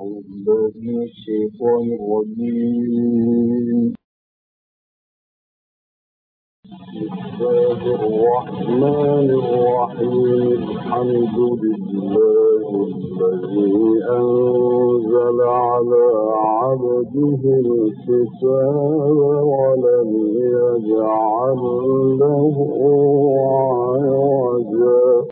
بالله من الشيطان الرجيم. الله الرحمن الرحيم. الحمد لله الذي أنزل على عبده الكتاب ولم يجعل له عوجا.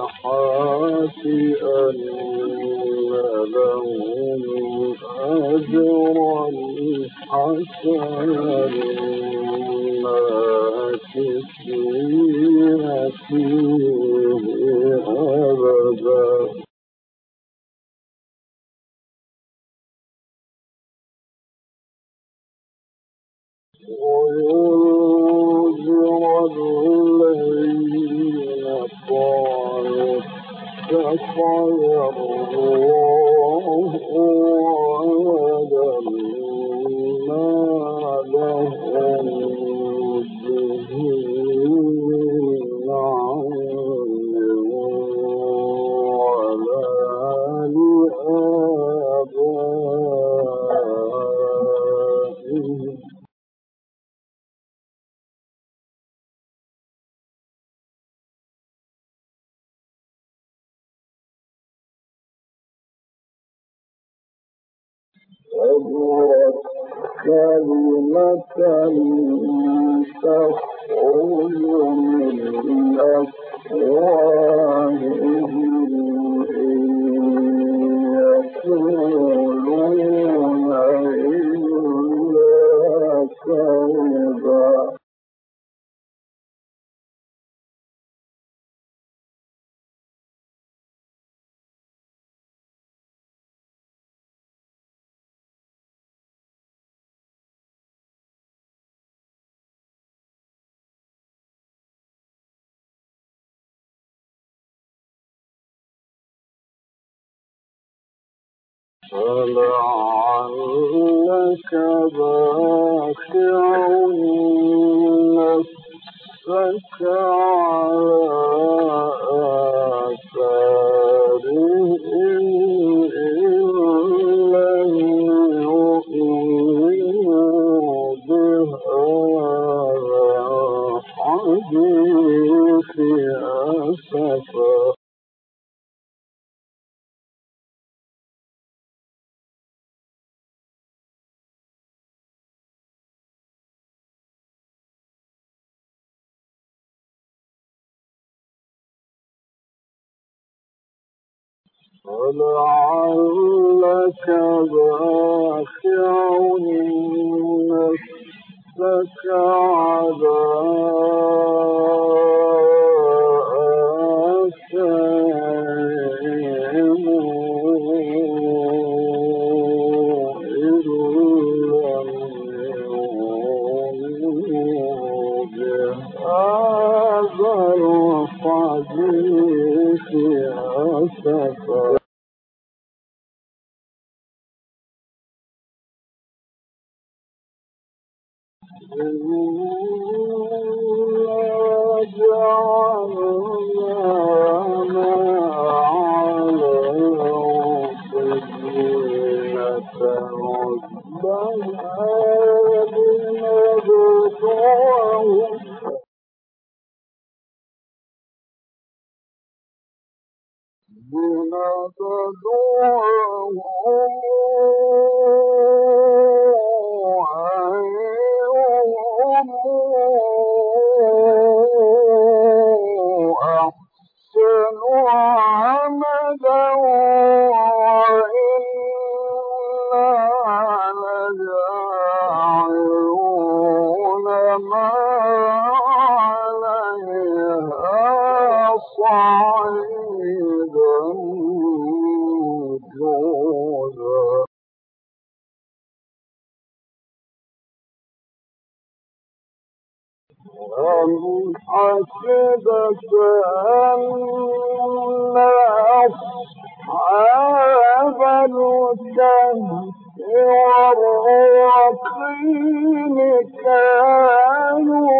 الصالحات أن لهم أجرا حسنا ماكثين فيه أبدا فلعلك باخع نفسك على الحديث أسفا فلعلك باخع نفسك على آثارهم Oh, الكهف والرقيم كانوا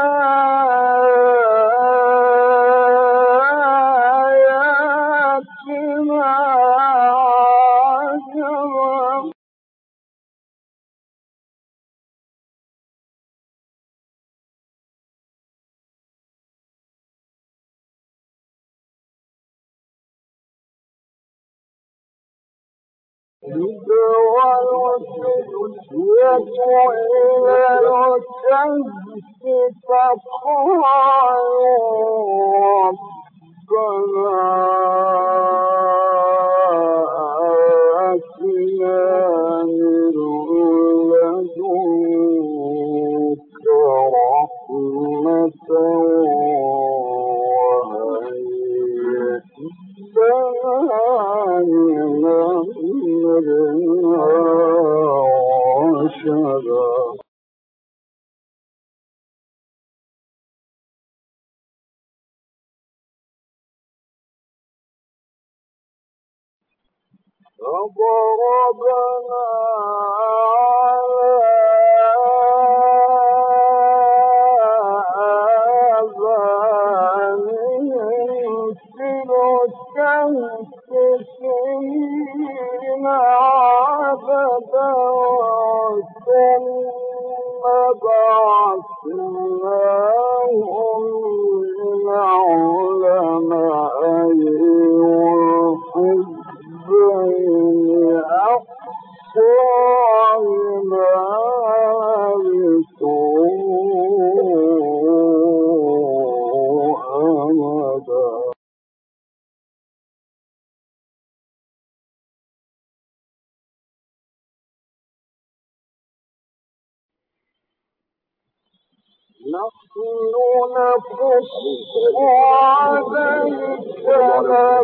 ربنا آتنا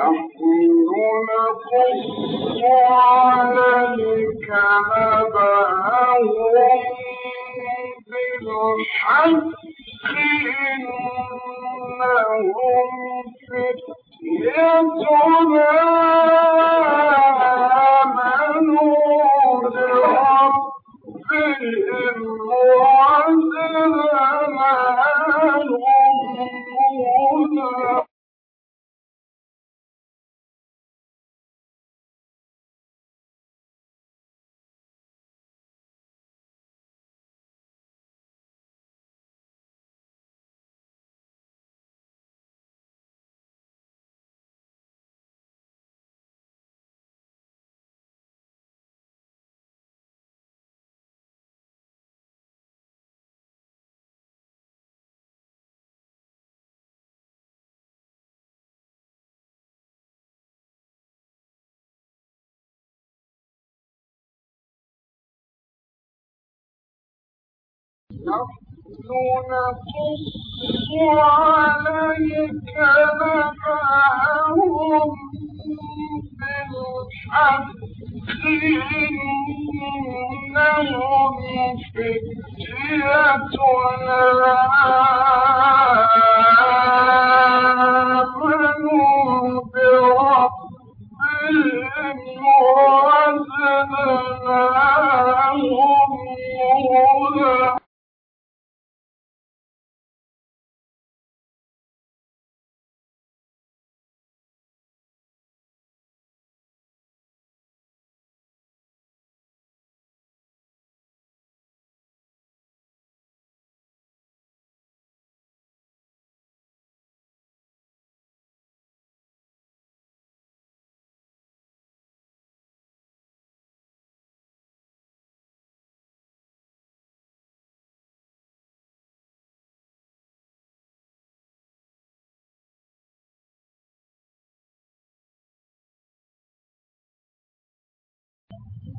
نحن نقص عليك نبأهم بالحق إنهم فتية آمنوا بربهم وزدناهم هدى نقص عليك نبأهم بالحق إنهم فتية آمنوا بربهم وزدناهم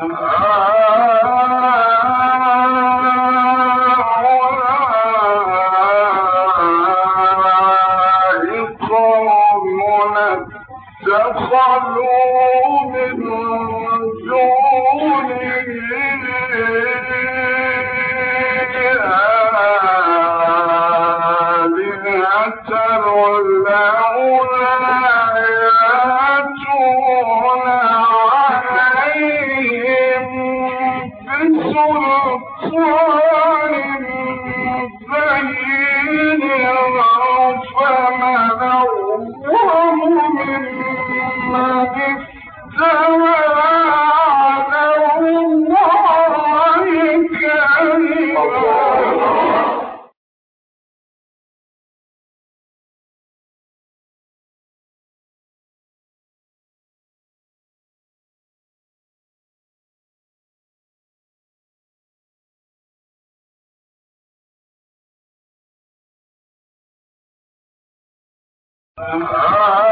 Ah! ah. Ah!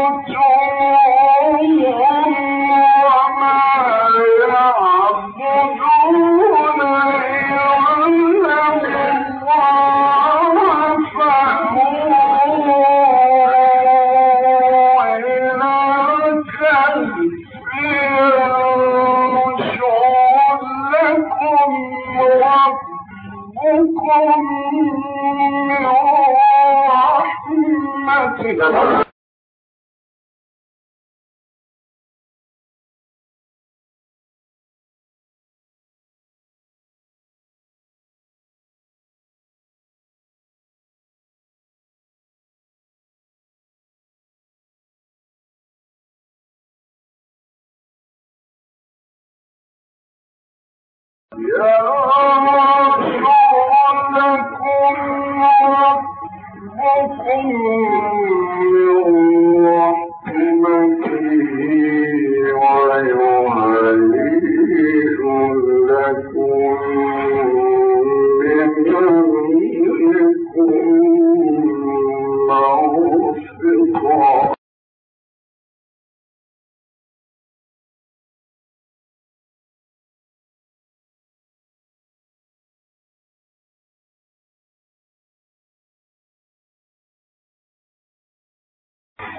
Yeah.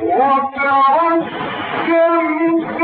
وترى الشمس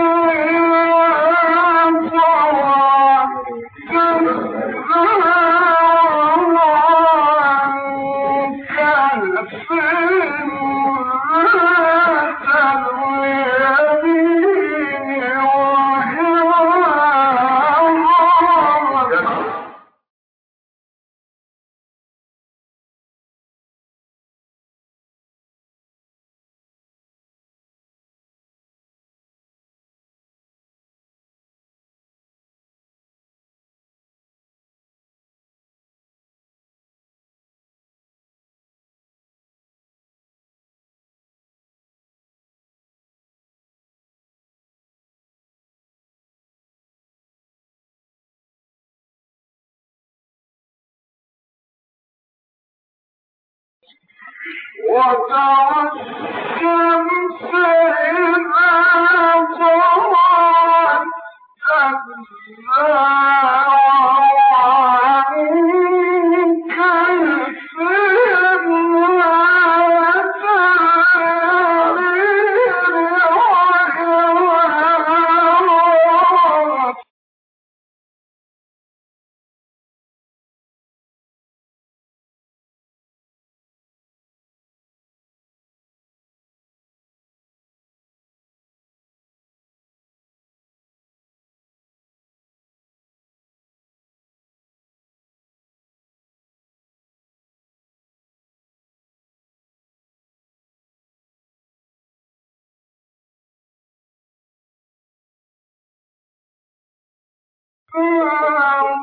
وترى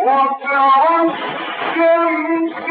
وترى الشمس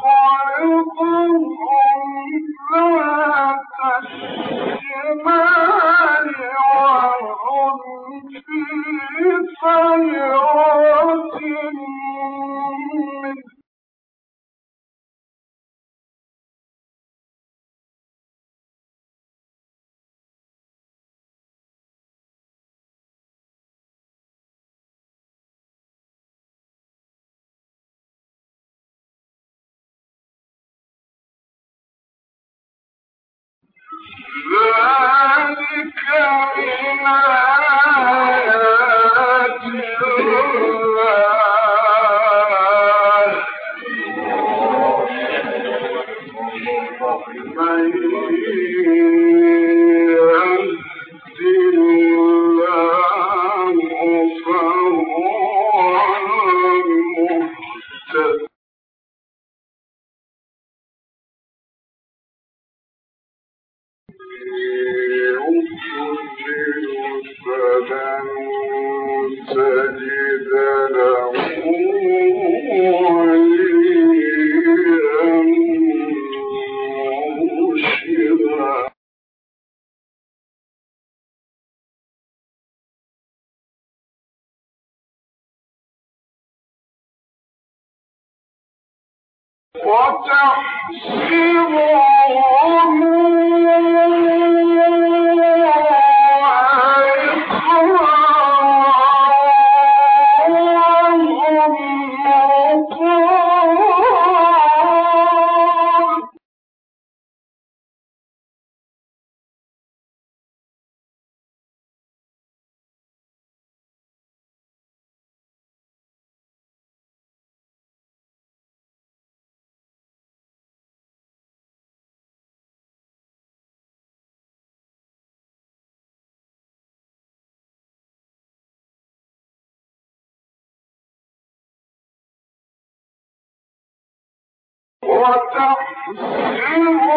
خلق وتحسبهم وتحسبه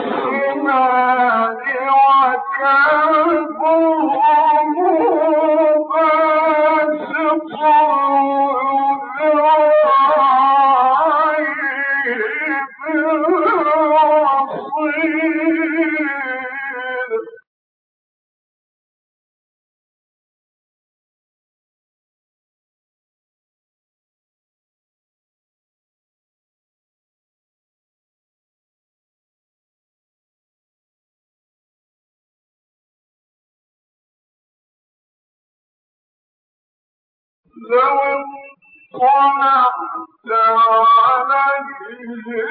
لو اطلعت عليهم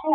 Oh,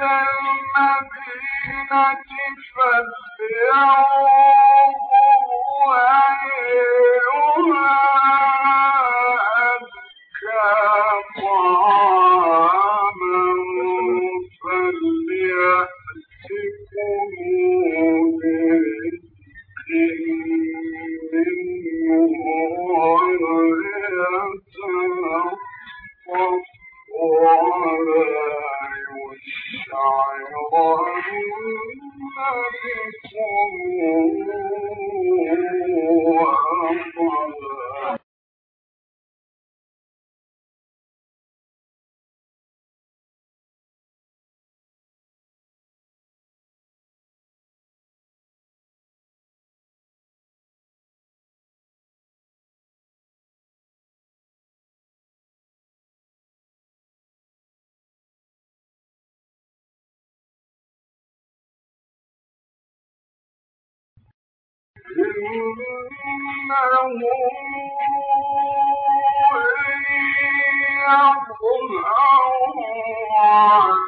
إلى المدينة Yeah. فاسعوا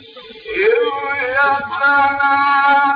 إذ يتنادى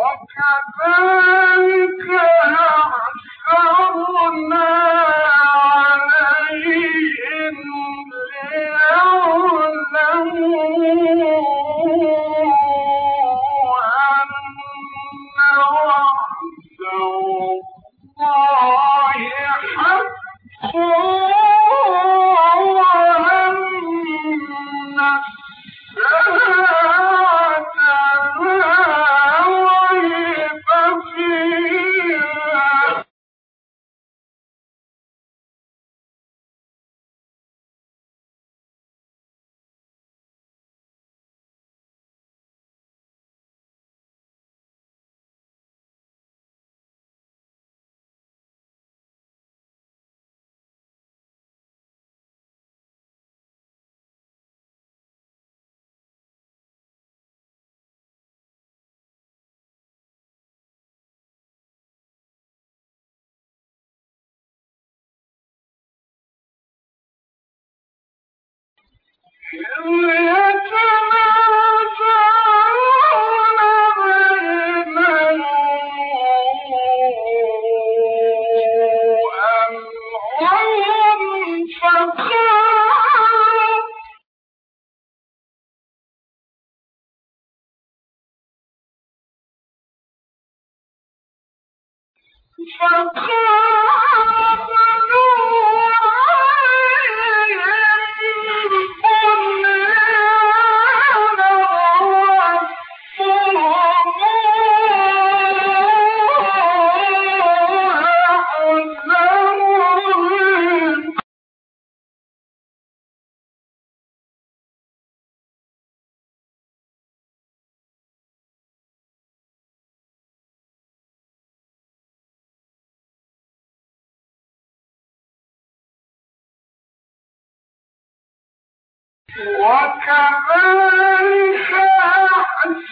وكذلك أحشرنا Yeah. وكذلك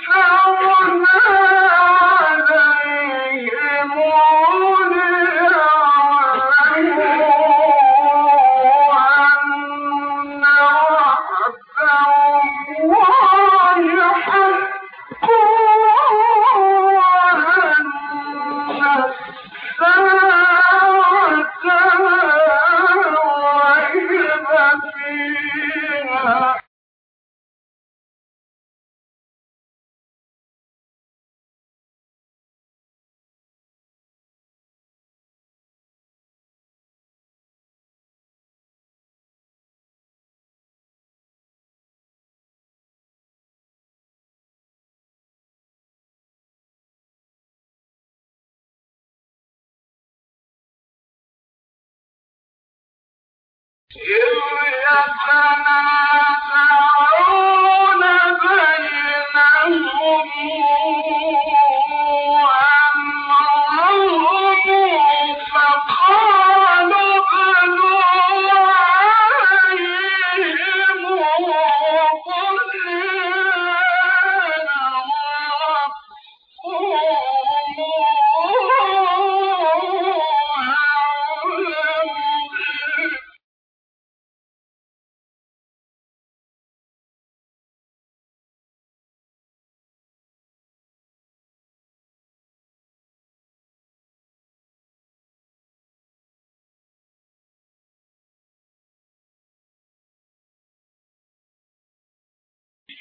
أحسرنا